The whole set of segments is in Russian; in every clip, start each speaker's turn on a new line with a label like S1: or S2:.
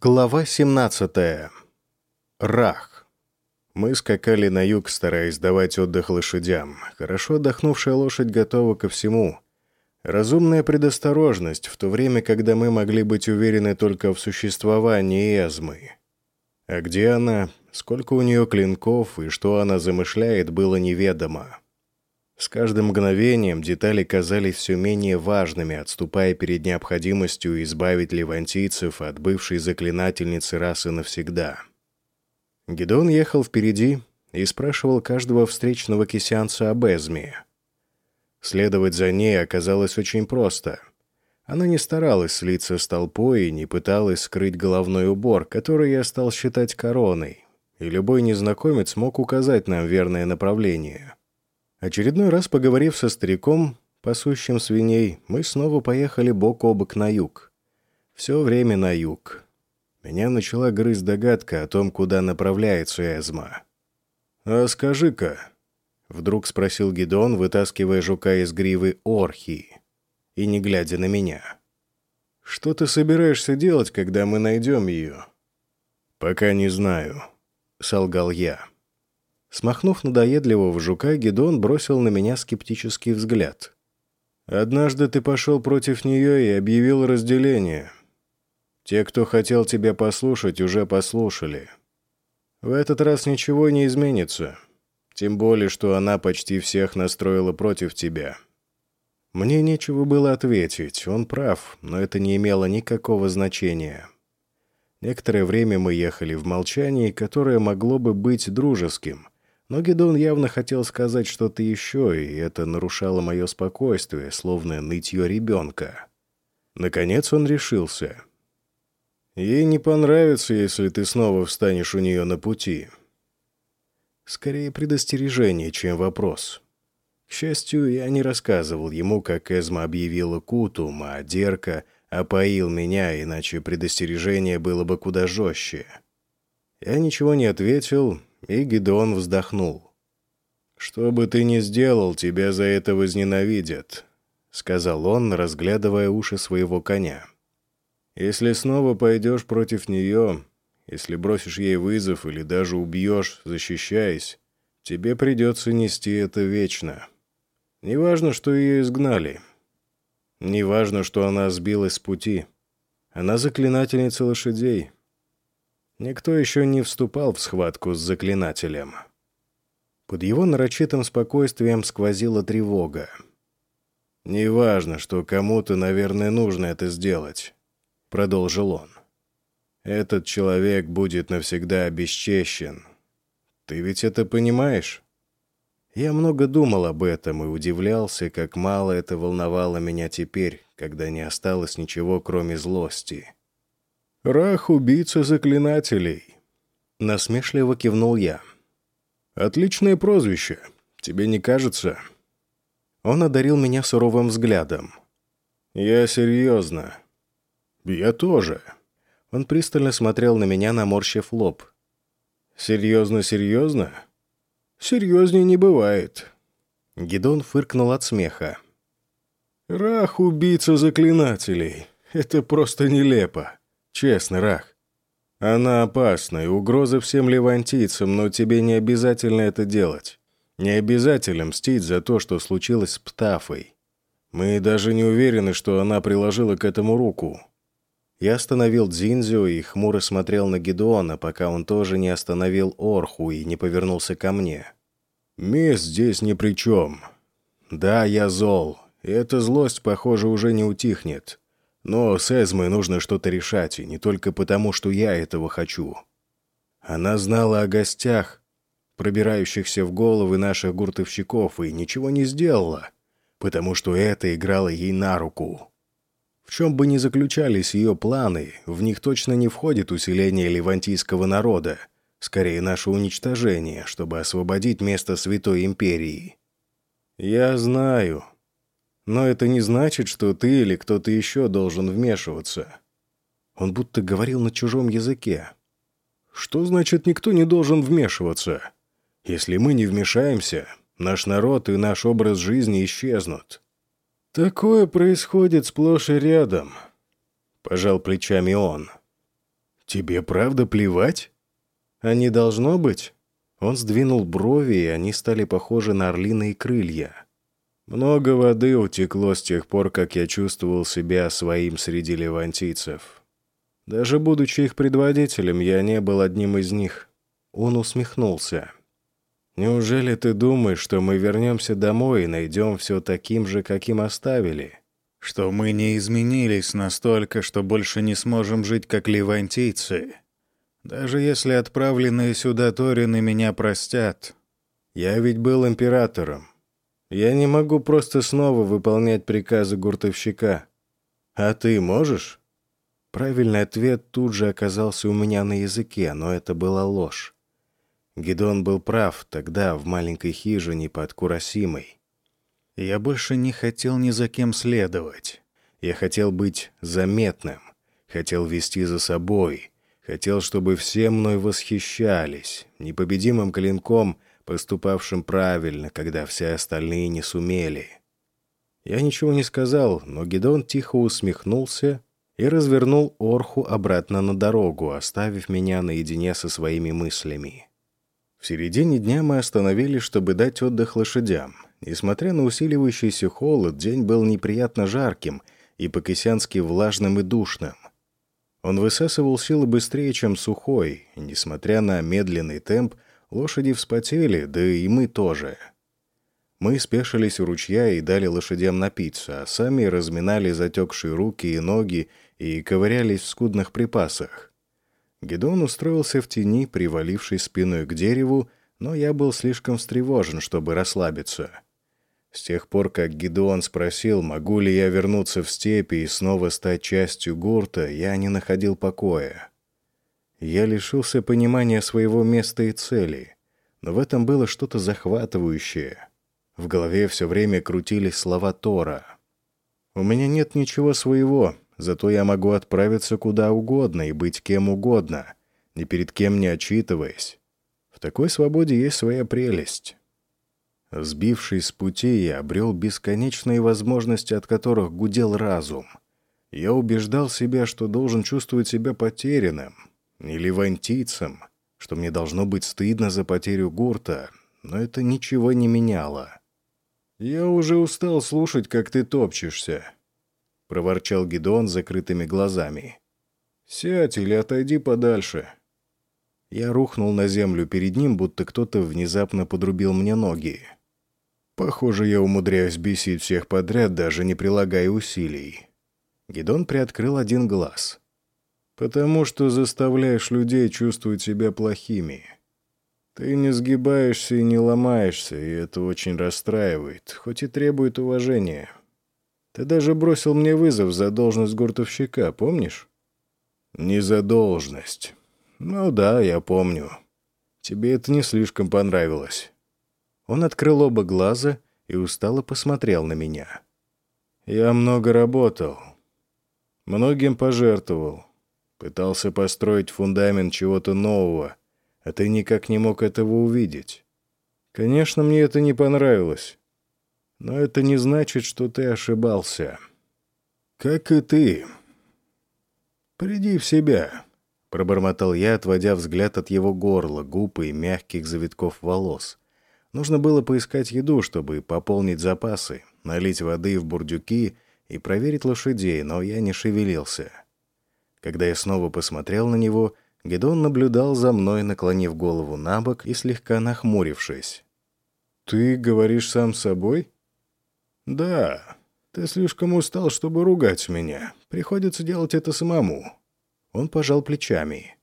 S1: Глава 17. Рах. Мы скакали на юг, стараясь давать отдых лошадям. Хорошо отдохнувшая лошадь готова ко всему. Разумная предосторожность, в то время, когда мы могли быть уверены только в существовании Эзмы. А где она, сколько у нее клинков и что она замышляет, было неведомо. С каждым мгновением детали казались все менее важными, отступая перед необходимостью избавить левантийцев от бывшей заклинательницы расы навсегда. Гедон ехал впереди и спрашивал каждого встречного кисянца об Эзме. Следовать за ней оказалось очень просто. Она не старалась слиться с толпой и не пыталась скрыть головной убор, который я стал считать короной, и любой незнакомец мог указать нам верное направление — Очередной раз поговорив со стариком, пасущим свиней, мы снова поехали бок о бок на юг. Все время на юг. Меня начала грызть догадка о том, куда направляется Эзма. «А скажи-ка», — вдруг спросил Гидон, вытаскивая жука из гривы Орхи, и не глядя на меня. «Что ты собираешься делать, когда мы найдем ее?» «Пока не знаю», — солгал я. Смахнув надоедливого жука, Гедон бросил на меня скептический взгляд. «Однажды ты пошел против нее и объявил разделение. Те, кто хотел тебя послушать, уже послушали. В этот раз ничего не изменится. Тем более, что она почти всех настроила против тебя». Мне нечего было ответить, он прав, но это не имело никакого значения. Некоторое время мы ехали в молчании, которое могло бы быть дружеским, но Гедон явно хотел сказать что-то еще, и это нарушало мое спокойствие, словно нытье ребенка. Наконец он решился. «Ей не понравится, если ты снова встанешь у нее на пути». Скорее предостережение, чем вопрос. К счастью, я не рассказывал ему, как Эзма объявила Кутум, а Дерка опоил меня, иначе предостережение было бы куда жестче. Я ничего не ответил, и Гидеон вздохнул. «Что бы ты ни сделал, тебя за это возненавидят», — сказал он, разглядывая уши своего коня. «Если снова пойдешь против нее, если бросишь ей вызов или даже убьешь, защищаясь, тебе придется нести это вечно. Неважно, что ее изгнали. Неважно, что она сбилась с пути. Она заклинательница лошадей». Никто еще не вступал в схватку с заклинателем. Под его нарочитым спокойствием сквозила тревога. «Неважно, что кому-то, наверное, нужно это сделать», — продолжил он. «Этот человек будет навсегда обесчещен. Ты ведь это понимаешь?» Я много думал об этом и удивлялся, как мало это волновало меня теперь, когда не осталось ничего, кроме злости. «Рах — убийца заклинателей», — насмешливо кивнул я. «Отличное прозвище. Тебе не кажется?» Он одарил меня суровым взглядом. «Я серьезно». «Я тоже». Он пристально смотрел на меня, наморщив лоб. «Серьезно-серьезно?» «Серьезнее не бывает». Гидон фыркнул от смеха. «Рах — убийца заклинателей. Это просто нелепо. Честно, Рах. Она опасна и угроза всем левантийцам, но тебе не обязательно это делать. Не обязательно мстить за то, что случилось с Птафой. Мы даже не уверены, что она приложила к этому руку. Я остановил Дзинзю и хмуро смотрел на Гедеона, пока он тоже не остановил Орху и не повернулся ко мне. «Месть здесь ни при чем. Да, я зол, и эта злость, похоже, уже не утихнет. Но с Эзмой нужно что-то решать, и не только потому, что я этого хочу. Она знала о гостях, пробирающихся в головы наших гуртовщиков, и ничего не сделала, потому что это играло ей на руку. В чем бы ни заключались ее планы, в них точно не входит усиление левантийского народа, скорее наше уничтожение, чтобы освободить место Святой Империи. «Я знаю», но это не значит, что ты или кто-то еще должен вмешиваться. Он будто говорил на чужом языке. Что значит никто не должен вмешиваться? Если мы не вмешаемся, наш народ и наш образ жизни исчезнут. Такое происходит сплошь и рядом. Пожал плечами он. Тебе правда плевать? А не должно быть? Он сдвинул брови, и они стали похожи на орлиные крылья. Много воды утекло с тех пор, как я чувствовал себя своим среди левантийцев. Даже будучи их предводителем, я не был одним из них. Он усмехнулся. «Неужели ты думаешь, что мы вернемся домой и найдем все таким же, каким оставили? Что мы не изменились настолько, что больше не сможем жить, как левантийцы? Даже если отправленные сюда Торины меня простят. Я ведь был императором. Я не могу просто снова выполнять приказы гуртовщика. А ты можешь?» Правильный ответ тут же оказался у меня на языке, но это была ложь. Гидон был прав тогда, в маленькой хижине под Курасимой. Я больше не хотел ни за кем следовать. Я хотел быть заметным, хотел вести за собой, хотел, чтобы все мной восхищались, непобедимым клинком, поступавшим правильно, когда все остальные не сумели. Я ничего не сказал, но Гидон тихо усмехнулся и развернул Орху обратно на дорогу, оставив меня наедине со своими мыслями. В середине дня мы остановились, чтобы дать отдых лошадям. Несмотря на усиливающийся холод, день был неприятно жарким и по-кисянски влажным и душным. Он высасывал силы быстрее, чем сухой, и, несмотря на медленный темп, лошади вспотели, да и мы тоже — мы спешились у ручья и дали лошадям напиться, а сами разминали затекшие руки и ноги и ковырялись в скудных припасах. Гедон устроился в тени, привалившись спиной к дереву, но я был слишком встревожен, чтобы расслабиться. С тех пор, как Гедеон спросил, могу ли я вернуться в степи и снова стать частью гурта, я не находил покоя. Я лишился понимания своего места и цели, но в этом было что-то захватывающее — в голове все время крутились слова Тора. «У меня нет ничего своего, зато я могу отправиться куда угодно и быть кем угодно, ни перед кем не отчитываясь. В такой свободе есть своя прелесть». Сбившись с пути, я обрел бесконечные возможности, от которых гудел разум. Я убеждал себя, что должен чувствовать себя потерянным, или вантийцем, что мне должно быть стыдно за потерю гурта, но это ничего не меняло. «Я уже устал слушать, как ты топчешься», — проворчал Гидон с закрытыми глазами. «Сядь или отойди подальше». Я рухнул на землю перед ним, будто кто-то внезапно подрубил мне ноги. Похоже, я умудряюсь бесить всех подряд, даже не прилагая усилий. Гидон приоткрыл один глаз. «Потому что заставляешь людей чувствовать себя плохими. Ты не сгибаешься и не ломаешься, и это очень расстраивает, хоть и требует уважения. Ты даже бросил мне вызов за должность гуртовщика, помнишь? Не за должность. Ну да, я помню. Тебе это не слишком понравилось. Он открыл оба глаза и устало посмотрел на меня. Я много работал. Многим пожертвовал. Пытался построить фундамент чего-то нового — а ты никак не мог этого увидеть. Конечно, мне это не понравилось. Но это не значит, что ты ошибался. Как и ты. Приди в себя, пробормотал я, отводя взгляд от его горла, губ и мягких завитков волос. Нужно было поискать еду, чтобы пополнить запасы, налить воды в бурдюки и проверить лошадей, но я не шевелился. Когда я снова посмотрел на него, Гедон наблюдал за мной, наклонив голову на бок и слегка нахмурившись. «Ты говоришь сам собой?» «Да. Ты слишком устал, чтобы ругать меня. Приходится делать это самому». Он пожал плечами.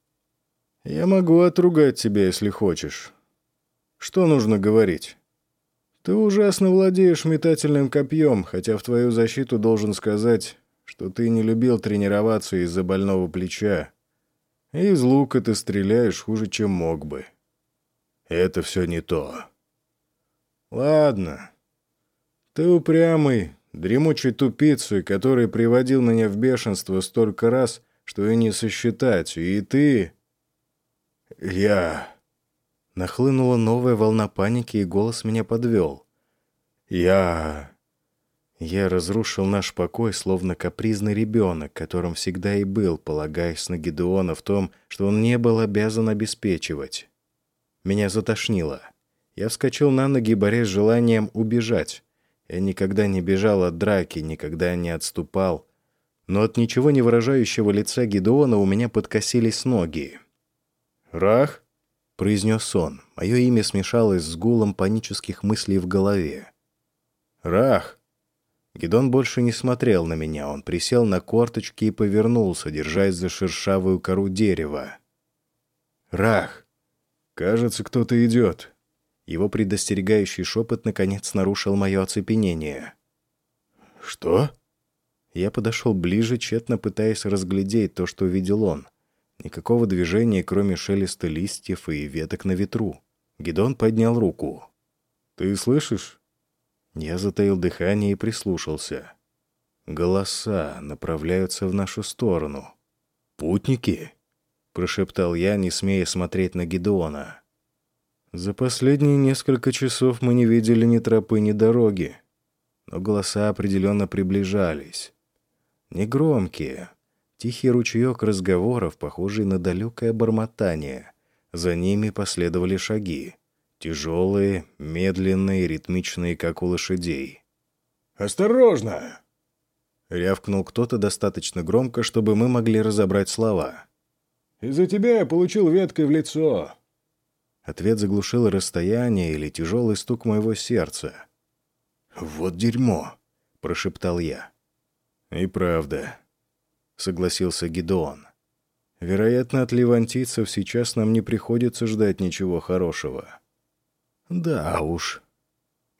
S1: «Я могу отругать тебя, если хочешь. Что нужно говорить?» «Ты ужасно владеешь метательным копьем, хотя в твою защиту должен сказать, что ты не любил тренироваться из-за больного плеча. И из лука ты стреляешь хуже, чем мог бы. Это все не то. Ладно. Ты упрямый, дремучий тупицей, который приводил меня в бешенство столько раз, что и не сосчитать. И ты... Я... Нахлынула новая волна паники, и голос меня подвел. Я... Я разрушил наш покой, словно капризный ребенок, которым всегда и был, полагаясь на Гедеона в том, что он не был обязан обеспечивать. Меня затошнило. Я вскочил на ноги, борясь с желанием убежать. Я никогда не бежал от драки, никогда не отступал. Но от ничего не выражающего лица Гедеона у меня подкосились ноги. «Рах?» — произнес он. Мое имя смешалось с гулом панических мыслей в голове. «Рах!» Гедон больше не смотрел на меня. Он присел на корточки и повернулся, держась за шершавую кору дерева. «Рах! Кажется, кто-то идет!» Его предостерегающий шепот наконец нарушил мое оцепенение. «Что?» Я подошел ближе, тщетно пытаясь разглядеть то, что видел он. Никакого движения, кроме шелеста листьев и веток на ветру. Гедон поднял руку. «Ты слышишь?» Я затаил дыхание и прислушался. Голоса направляются в нашу сторону. «Путники?» — прошептал я, не смея смотреть на Гедеона. За последние несколько часов мы не видели ни тропы, ни дороги. Но голоса определенно приближались. Негромкие. Тихий ручеек разговоров, похожий на далекое бормотание. За ними последовали шаги. Тяжелые, медленные, ритмичные, как у лошадей.
S2: «Осторожно!»
S1: Рявкнул кто-то достаточно громко, чтобы мы могли разобрать слова.
S2: «Из-за тебя я получил веткой в лицо!»
S1: Ответ заглушил расстояние или тяжелый стук моего сердца. «Вот дерьмо!» — прошептал я. «И правда», — согласился Гидеон. «Вероятно, от левантийцев сейчас нам не приходится ждать ничего хорошего». Да уж.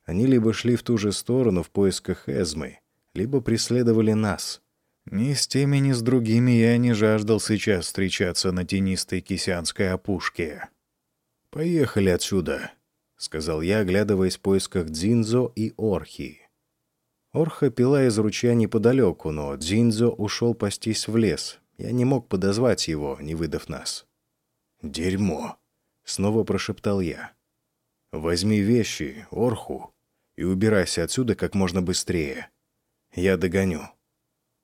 S1: Они либо шли в ту же сторону в поисках Эзмы, либо преследовали нас. Ни с теми, ни с другими я не жаждал сейчас встречаться на тенистой кисянской опушке. «Поехали отсюда», — сказал я, оглядываясь в поисках Дзинзо и Орхи. Орха пила из ручья неподалеку, но Дзинзо ушел пастись в лес. Я не мог подозвать его, не выдав нас. «Дерьмо!» — снова прошептал я. Возьми вещи, Орху, и убирайся отсюда как можно быстрее. Я догоню».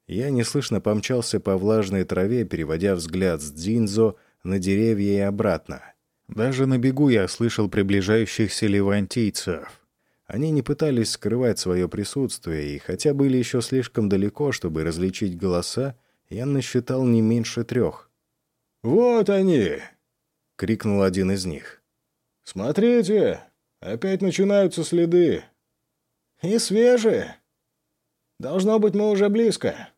S1: Я неслышно помчался по влажной траве, переводя взгляд с Дзинзо на деревья и обратно. Даже на бегу я слышал приближающихся левантийцев. Они не пытались скрывать свое присутствие, и хотя были еще слишком далеко, чтобы различить голоса, я насчитал не меньше трех.
S2: «Вот они!»
S1: — крикнул один из них.
S2: «Смотрите, опять начинаются следы. И свежие. Должно быть, мы уже близко».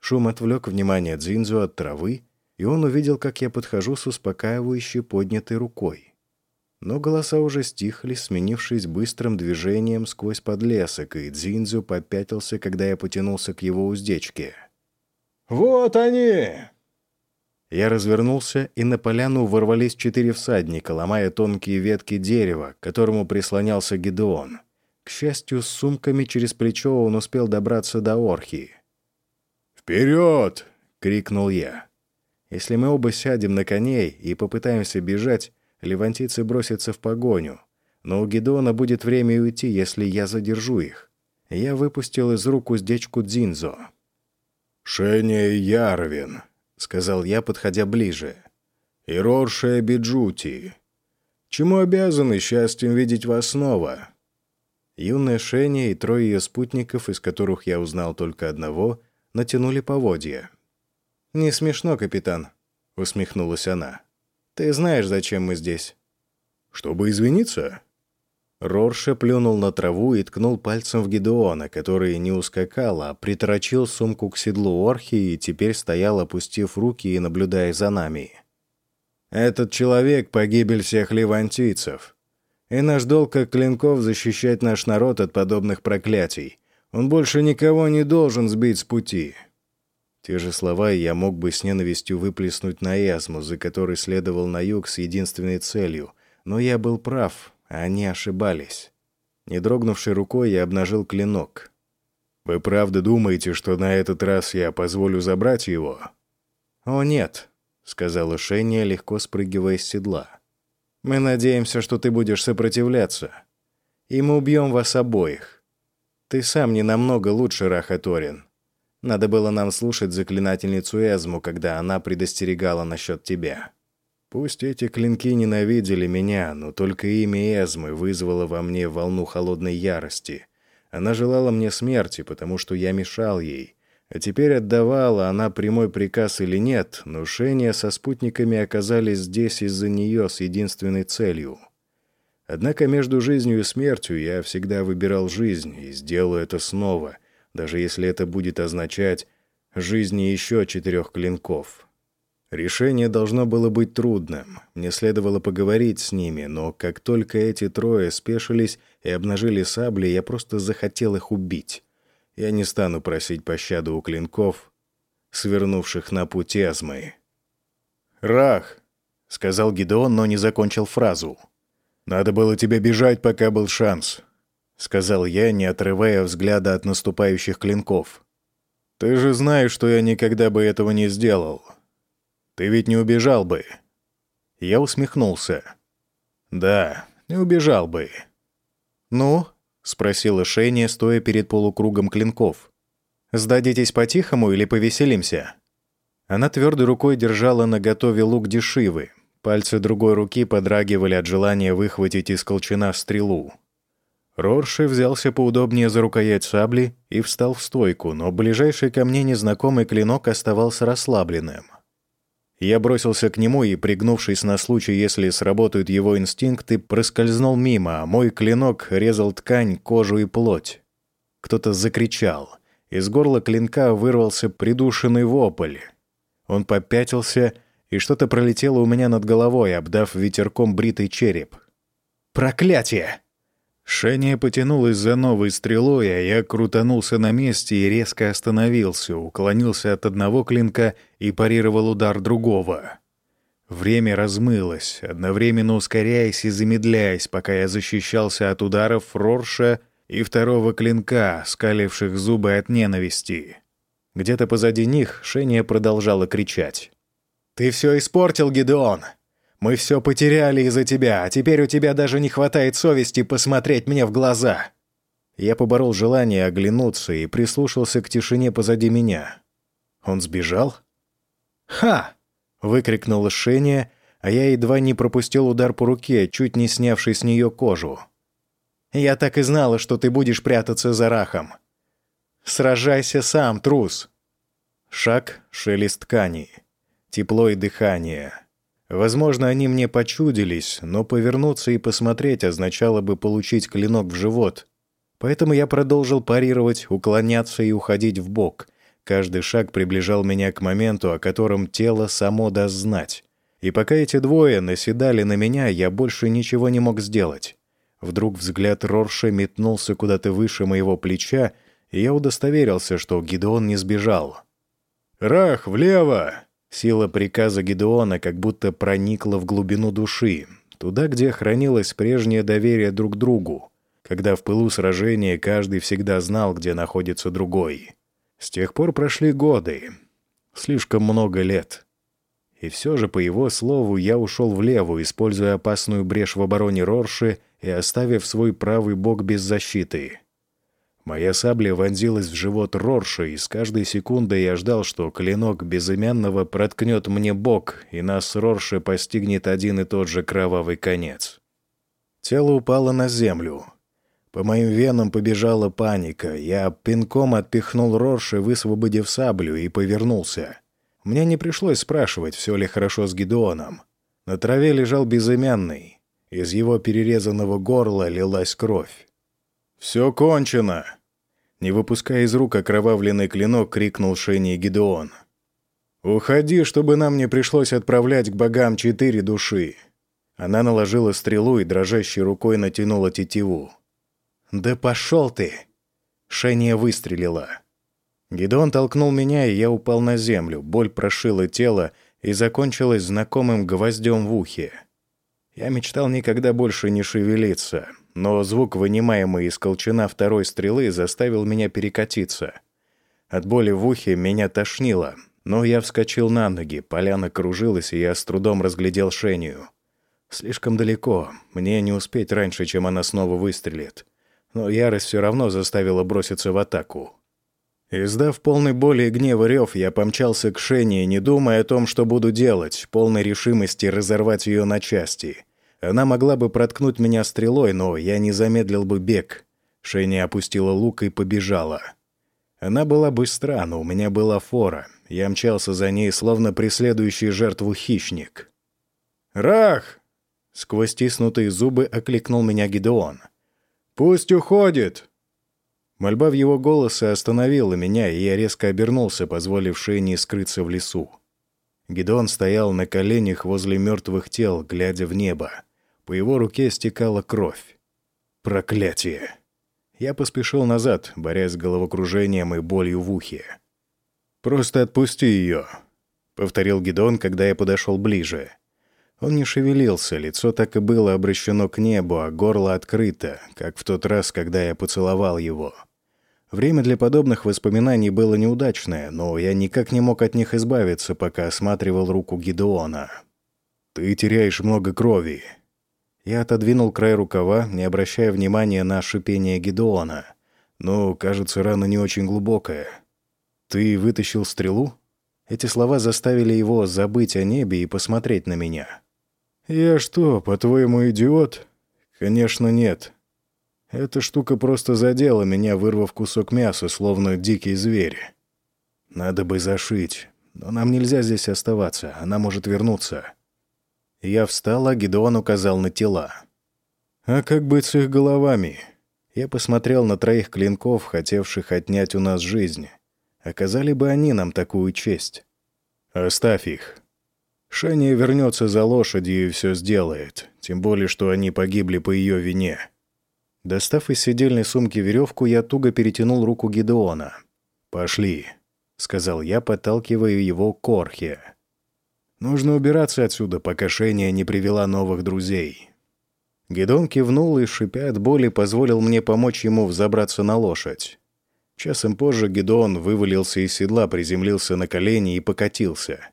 S1: Шум отвлек внимание Дзинзу от травы, и он увидел, как я подхожу с успокаивающей поднятой рукой. Но голоса уже стихли, сменившись быстрым движением сквозь подлесок, и Дзинзу попятился, когда я потянулся к его уздечке.
S2: «Вот они!»
S1: Я развернулся, и на поляну ворвались четыре всадника, ломая тонкие ветки дерева, к которому прислонялся Гедеон. К счастью, с сумками через плечо он успел добраться до Орхи.
S2: «Вперед!»
S1: — крикнул я. «Если мы оба сядем на коней и попытаемся бежать, левантийцы бросятся в погоню. Но у Гедеона будет время уйти, если я задержу их». Я выпустил из рук уздечку Дзинзо.
S2: «Шеня Ярвин», —
S1: сказал я, подходя ближе.
S2: «И Рорше Биджути. Чему обязаны счастьем видеть вас снова?»
S1: Юная Шеня и трое ее спутников, из которых я узнал только одного, натянули поводья. «Не смешно, капитан», — усмехнулась она. «Ты знаешь, зачем мы здесь?»
S2: «Чтобы извиниться?»
S1: Рорше плюнул на траву и ткнул пальцем в Гедеона, который не ускакал, а приторочил сумку к седлу Орхи и теперь стоял, опустив руки и наблюдая за нами. «Этот человек — погибель всех левантийцев. И наш долг как клинков защищать наш народ от подобных проклятий. Он больше никого не должен сбить с пути». Те же слова я мог бы с ненавистью выплеснуть на Эзму, за которой следовал на юг с единственной целью. Но я был прав, они ошибались. Не дрогнувшей рукой я обнажил клинок. «Вы правда думаете, что на этот раз я позволю забрать его?» «О, нет», — сказала Шения, легко спрыгивая с седла. «Мы надеемся, что ты будешь сопротивляться, и мы убьем вас обоих». Ты сам не намного лучше, Рахаторин. Надо было нам слушать заклинательницу Эзму, когда она предостерегала насчет тебя. Пусть эти клинки ненавидели меня, но только имя Эзмы вызвало во мне волну холодной ярости. Она желала мне смерти, потому что я мешал ей. А теперь отдавала она прямой приказ или нет, но Шения со спутниками оказались здесь из-за нее с единственной целью. Однако между жизнью и смертью я всегда выбирал жизнь и сделаю это снова — даже если это будет означать жизни еще четырех клинков. Решение должно было быть трудным. Мне следовало поговорить с ними, но как только эти трое спешились и обнажили сабли, я просто захотел их убить. Я не стану просить пощады у клинков, свернувших на путь Эзмы.
S2: «Рах!» — сказал Гидеон, но не закончил фразу. «Надо было тебе бежать, пока был шанс. — сказал я, не отрывая взгляда от наступающих клинков. «Ты же знаешь, что я никогда бы этого не сделал. Ты ведь не убежал бы». Я усмехнулся. «Да, не убежал бы».
S1: «Ну?» — спросила Шейни, стоя перед полукругом клинков. «Сдадитесь по-тихому или повеселимся?» Она твердой рукой держала на готове лук дешивы. Пальцы другой руки подрагивали от желания выхватить из колчана стрелу. Рорши взялся поудобнее за рукоять сабли и встал в стойку, но ближайший ко мне незнакомый клинок оставался расслабленным. Я бросился к нему и, пригнувшись на случай, если сработают его инстинкты, проскользнул мимо, а мой клинок резал ткань, кожу и плоть. Кто-то закричал. Из горла клинка вырвался придушенный вопль. Он попятился, и что-то пролетело у меня над головой, обдав ветерком бритый череп. «Проклятие!» Шения потянулась за новой стрелой, а я крутанулся на месте и резко остановился, уклонился от одного клинка и парировал удар другого. Время размылось, одновременно ускоряясь и замедляясь, пока я защищался от ударов Рорша и второго клинка, скаливших зубы от ненависти. Где-то позади них Шения продолжала кричать. «Ты все испортил, Гидеон! Мы все потеряли из-за тебя, а теперь у тебя даже не хватает совести посмотреть мне в глаза». Я поборол желание оглянуться и прислушался к тишине позади меня. Он сбежал? «Ха!» — выкрикнула Шения, а я едва не пропустил удар по руке, чуть не снявший с нее кожу. «Я так и знала, что ты будешь прятаться за рахом. Сражайся сам, трус!» Шаг, шелест ткани, тепло и дыхание — Возможно, они мне почудились, но повернуться и посмотреть означало бы получить клинок в живот. Поэтому я продолжил парировать, уклоняться и уходить в бок. Каждый шаг приближал меня к моменту, о котором тело само даст знать. И пока эти двое наседали на меня, я больше ничего не мог сделать. Вдруг взгляд Рорша метнулся куда-то выше моего плеча, и я удостоверился, что Гидеон не сбежал. «Рах, влево!» Сила приказа Гедеона как будто проникла в глубину души, туда, где хранилось прежнее доверие друг другу, когда в пылу сражения каждый всегда знал, где находится другой. С тех пор прошли годы, слишком много лет. И все же, по его слову, я ушел влево, используя опасную брешь в обороне Рорши и оставив свой правый бок без защиты. Моя сабля вонзилась в живот Рорша, и с каждой секундой я ждал, что клинок безымянного проткнет мне бок, и нас с Рорша постигнет один и тот же кровавый конец. Тело упало на землю. По моим венам побежала паника. Я пинком отпихнул Рорша, высвободив саблю, и повернулся. Мне не пришлось спрашивать, все ли хорошо с Гидеоном. На траве лежал безымянный. Из его перерезанного горла лилась кровь. «Все кончено!» Не выпуская из рук окровавленный клинок, крикнул Шенни Гидеон. «Уходи, чтобы нам не пришлось отправлять к богам четыре души». Она наложила стрелу и дрожащей рукой натянула тетиву. «Да пошел ты!» Шения выстрелила. Гидеон толкнул меня, и я упал на землю. Боль прошила тело и закончилась знакомым гвоздем в ухе. Я мечтал никогда больше не шевелиться, но звук, вынимаемый из колчана второй стрелы, заставил меня перекатиться. От боли в ухе меня тошнило, но я вскочил на ноги, поляна кружилась, и я с трудом разглядел Шению. Слишком далеко, мне не успеть раньше, чем она снова выстрелит.
S2: но ярость все равно заставила броситься в атаку. Издав полный боли и гнева рев, я помчался к Шене, не думая о том, что буду делать, полной решимости разорвать ее на части. Она могла бы проткнуть меня стрелой, но я не замедлил бы бег. Шенни опустила лук и побежала. Она была быстра, но у меня была фора. Я мчался за ней, словно преследующий жертву хищник. «Рах!» — сквозь стиснутые зубы окликнул меня Гидеон. «Пусть уходит!» Мольба в его голосе остановила меня, и я резко обернулся, позволив Шейни скрыться в лесу. Гидеон стоял на коленях возле мертвых тел, глядя в небо. По его руке стекала кровь. Проклятие! Я поспешил назад, борясь с головокружением и болью в ухе. «Просто отпусти ее», — повторил Гидон, когда я подошел ближе. Он не шевелился, лицо так и было обращено к небу, а горло открыто, как в тот раз, когда я поцеловал его. Время для подобных воспоминаний было неудачное, но я никак не мог от них избавиться, пока осматривал руку Гидеона. «Ты теряешь много крови», я отодвинул край рукава, не обращая внимания на шипение Гедеона. «Ну, кажется, рана не очень глубокая. Ты вытащил стрелу?» Эти слова заставили его забыть о небе и посмотреть на меня. «Я что, по-твоему, идиот?» «Конечно, нет. Эта штука просто задела меня, вырвав кусок мяса, словно дикий зверь. Надо бы зашить, но нам нельзя здесь оставаться, она может вернуться». Я встал, а Гедеон указал на тела. «А как быть с их головами?» Я посмотрел на троих клинков, хотевших отнять у нас жизнь. Оказали бы они нам такую честь. «Оставь их. Шания вернется за лошадью и все сделает, тем более, что они погибли по ее вине». Достав из сидельной сумки веревку, я туго перетянул руку Гедеона. «Пошли», — сказал я, подталкивая его к Орхе. Нужно убираться отсюда, пока Шения не привела новых друзей. Гедон кивнул и, шипя от боли, позволил мне помочь ему взобраться на лошадь. Часом позже Гедон вывалился из седла, приземлился на колени и покатился.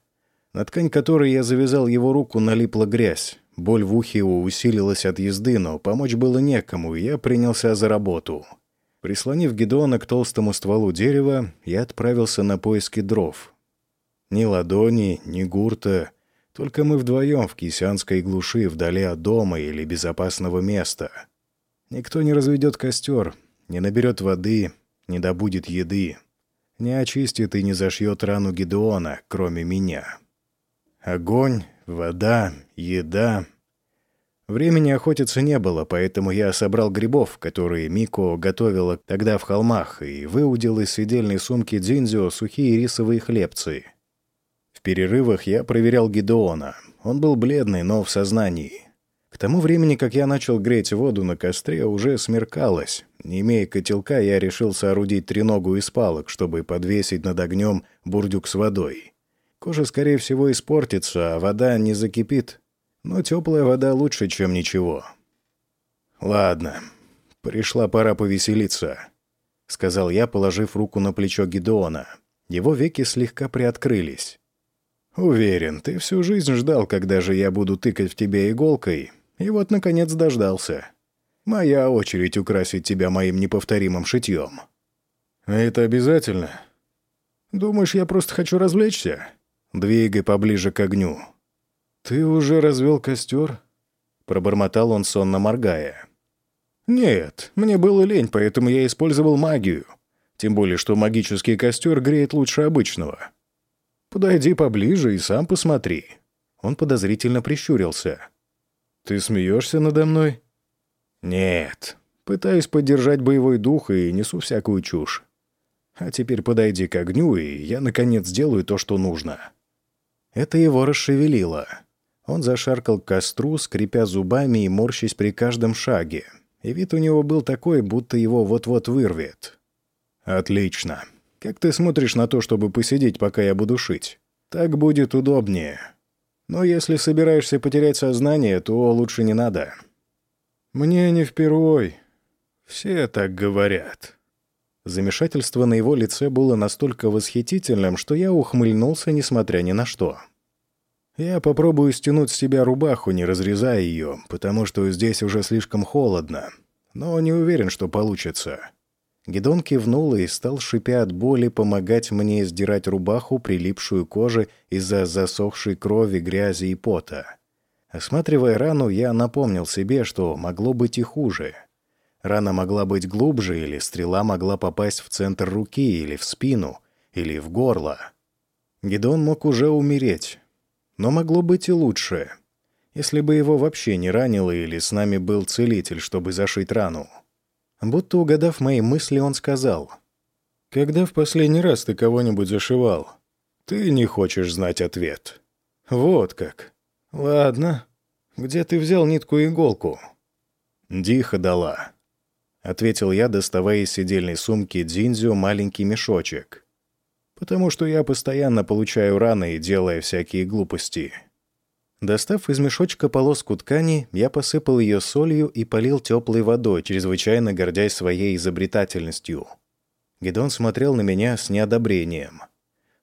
S2: На ткань которой я завязал его руку, налипла грязь. Боль в ухе усилилась от езды, но помочь было некому, и я принялся за работу. Прислонив Гедона к толстому стволу дерева, я отправился на поиски дров. Ни ладони, ни гурта. Только мы вдвоем в кисянской глуши, вдали от дома или безопасного места. Никто не разведет костер, не наберет воды, не добудет еды, не очистит и не зашьет рану Гедеона, кроме меня. Огонь, вода, еда. Времени охотиться не было, поэтому я собрал грибов, которые Мико готовила тогда в холмах, и выудил из сидельной сумки дзиндзю сухие рисовые хлебцы — в перерывах я проверял Гидеона. Он был бледный, но в сознании. К тому времени, как я начал греть воду на костре, уже смеркалось. Не имея котелка, я решил соорудить треногу из палок, чтобы подвесить над огнем бурдюк с водой. Кожа, скорее всего, испортится, а вода не закипит. Но теплая вода лучше, чем ничего. «Ладно, пришла пора повеселиться», — сказал я, положив руку на плечо Гидеона. Его веки слегка приоткрылись. Уверен, ты всю жизнь ждал, когда же я буду тыкать в тебя иголкой, и вот, наконец, дождался. Моя очередь украсить тебя моим неповторимым шитьем. Это обязательно? Думаешь, я просто хочу развлечься? Двигай поближе к огню. Ты уже развел костер? Пробормотал он, сонно моргая. Нет, мне было лень, поэтому я использовал магию. Тем более, что магический костер греет лучше обычного. Подойди поближе и сам посмотри». Он подозрительно прищурился. «Ты смеешься надо мной?» «Нет. Пытаюсь поддержать боевой дух и несу всякую чушь. А теперь подойди к огню, и я, наконец, сделаю то, что нужно». Это его расшевелило. Он зашаркал к костру, скрипя зубами и морщась при каждом шаге. И вид у него был такой, будто его вот-вот вырвет. «Отлично. Как ты смотришь на то, чтобы посидеть, пока я буду шить? Так будет удобнее. Но если собираешься потерять сознание, то лучше не надо. Мне не впервой. Все так говорят. Замешательство на его лице было настолько восхитительным, что я ухмыльнулся, несмотря ни на что. Я попробую стянуть с себя рубаху, не разрезая ее, потому что здесь уже слишком холодно.
S1: но не уверен, что получится». Гедон кивнул и стал, шипя от боли, помогать мне сдирать рубаху, прилипшую кожи из-за засохшей крови, грязи и пота. Осматривая рану, я напомнил себе, что могло быть и хуже. Рана могла быть глубже, или стрела могла попасть в центр руки, или в спину, или в горло. Гедон мог уже умереть. Но могло быть и лучше. Если бы его вообще не ранило, или с нами был целитель, чтобы зашить рану. Будто угадав мои мысли, он сказал. «Когда в последний раз ты кого-нибудь зашивал? Ты не хочешь знать ответ». «Вот как. Ладно. Где ты взял нитку и иголку?» «Диха дала», — ответил я, доставая из сидельной сумки Дзиндзю маленький мешочек. «Потому что я постоянно получаю раны делая всякие глупости». Достав из мешочка полоску ткани, я посыпал ее солью и полил теплой водой, чрезвычайно гордясь своей изобретательностью. Гедон смотрел на меня с неодобрением.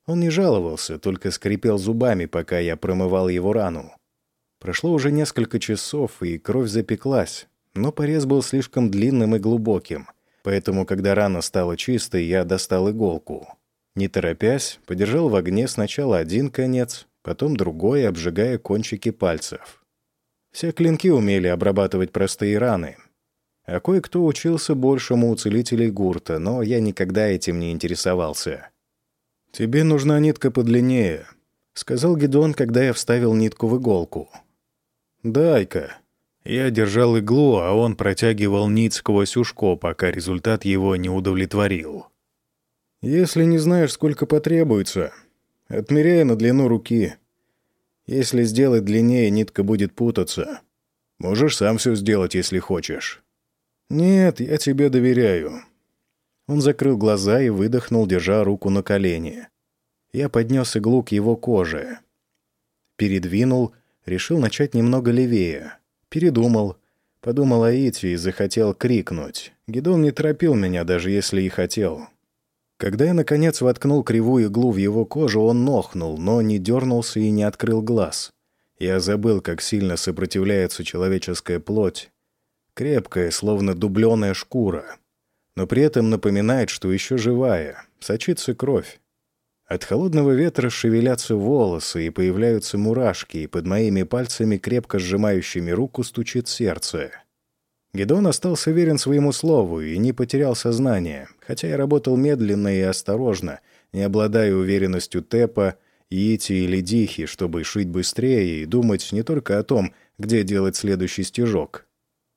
S1: Он не жаловался, только скрипел зубами, пока я промывал его рану. Прошло уже несколько часов, и кровь запеклась, но порез был слишком длинным и глубоким, поэтому, когда рана стала чистой, я достал иголку. Не торопясь, подержал в огне сначала один конец, потом другой, обжигая кончики пальцев. Все клинки умели обрабатывать простые раны. А кое-кто учился большему у целителей гурта, но я никогда этим не интересовался. «Тебе нужна нитка подлиннее», — сказал Гедон, когда я вставил нитку в иголку. «Дай-ка». Я держал иглу, а он протягивал нить сквозь ушко, пока результат его не удовлетворил. «Если не знаешь, сколько потребуется, Отмеряя на длину руки. Если сделать длиннее, нитка будет путаться. Можешь сам все сделать, если хочешь. Нет, я тебе доверяю. Он закрыл глаза и выдохнул, держа руку на колени. Я поднес иглу к его коже. Передвинул, решил начать немного левее. Передумал. Подумал о Ите и захотел крикнуть. Гидон не торопил меня, даже если и хотел. Когда я, наконец, воткнул кривую иглу в его кожу, он нохнул, но не дернулся и не открыл глаз. Я забыл, как сильно сопротивляется человеческая плоть. Крепкая, словно дубленая шкура. Но при этом напоминает, что еще живая. Сочится кровь. От холодного ветра шевелятся волосы и появляются мурашки, и под моими пальцами, крепко сжимающими руку, стучит сердце. Гедон остался верен своему слову и не потерял сознание, хотя и работал медленно и осторожно, не обладая уверенностью Тепа, Ити или Дихи, чтобы шить быстрее и думать не только о том, где делать следующий стежок.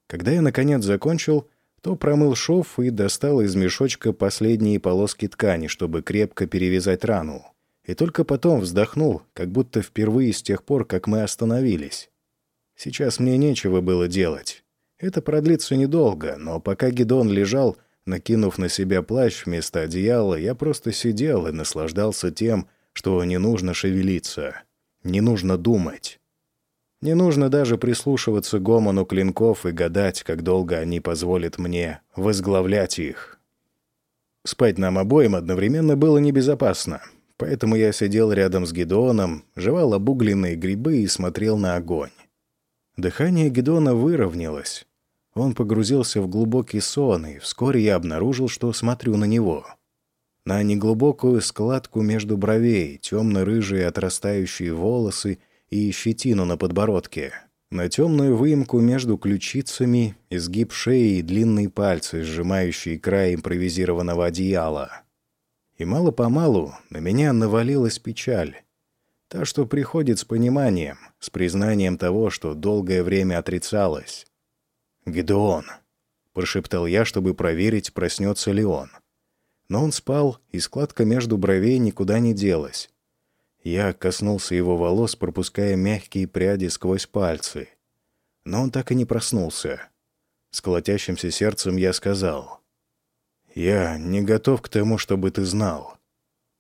S1: Когда я, наконец, закончил, то промыл шов и достал из мешочка последние полоски ткани, чтобы крепко перевязать рану. И только потом вздохнул, как будто впервые с тех пор, как мы остановились. Сейчас мне нечего было делать. Это продлится недолго, но пока Гедон лежал, накинув на себя плащ вместо одеяла, я просто сидел и наслаждался тем, что не нужно шевелиться, не нужно думать. Не нужно даже прислушиваться гомону клинков и гадать, как долго они позволят мне возглавлять их. Спать нам обоим одновременно было небезопасно, поэтому я сидел рядом с Гедоном, жевал обугленные грибы и смотрел на огонь. Дыхание Гедона выровнялось. Он погрузился в глубокий сон, и вскоре я обнаружил, что смотрю на него. На неглубокую складку между бровей, темно-рыжие отрастающие волосы и щетину на подбородке. На темную выемку между ключицами, изгиб шеи и длинные пальцы, сжимающие край импровизированного одеяла. И мало-помалу на меня навалилась печаль. Та, что приходит с пониманием, с признанием того, что долгое время отрицалось. «Гедеон», — прошептал я, чтобы проверить, проснется ли он. Но он спал, и складка между бровей никуда не делась. Я коснулся его волос, пропуская мягкие пряди сквозь пальцы. Но он так и не проснулся. С колотящимся сердцем я сказал. «Я не готов к тому, чтобы ты знал.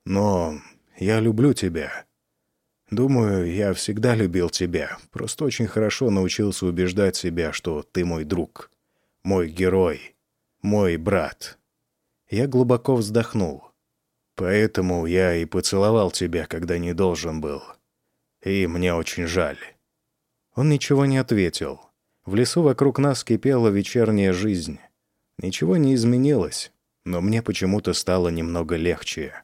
S1: Но я люблю тебя. Думаю, я всегда любил тебя. Просто очень хорошо научился убеждать себя, что ты мой друг, мой герой, мой брат. Я глубоко вздохнул. Поэтому я и поцеловал тебя, когда не должен был. И мне очень жаль». Он ничего не ответил. В лесу вокруг нас кипела вечерняя жизнь. Ничего не изменилось, но мне почему-то стало немного легче.